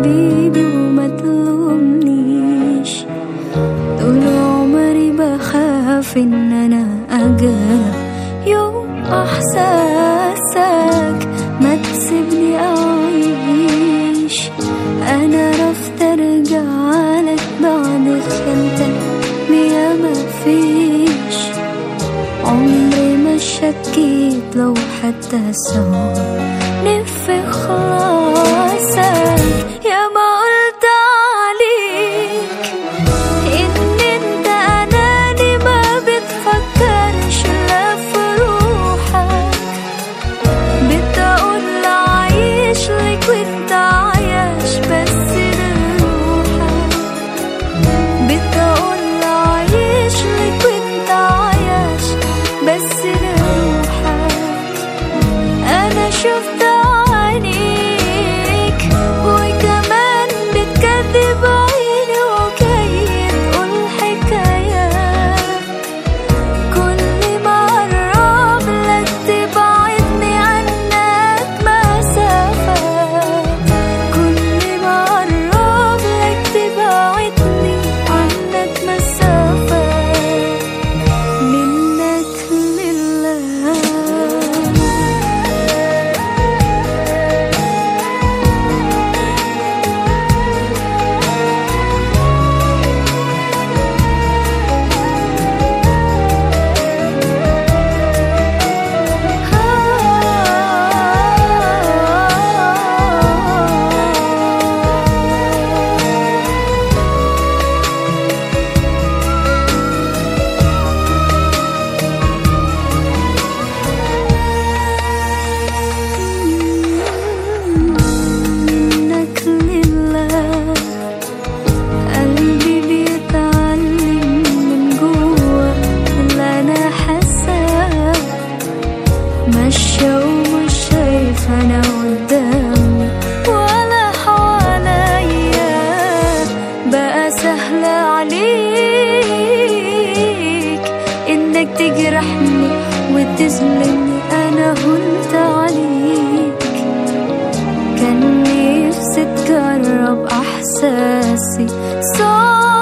حبيبي طول عمري بخاف إن أنا يوم إحساسك أعيش. أنا بعد يا عمري ما شكيت لو حتى سوى نفخ تتجرب احساسي صار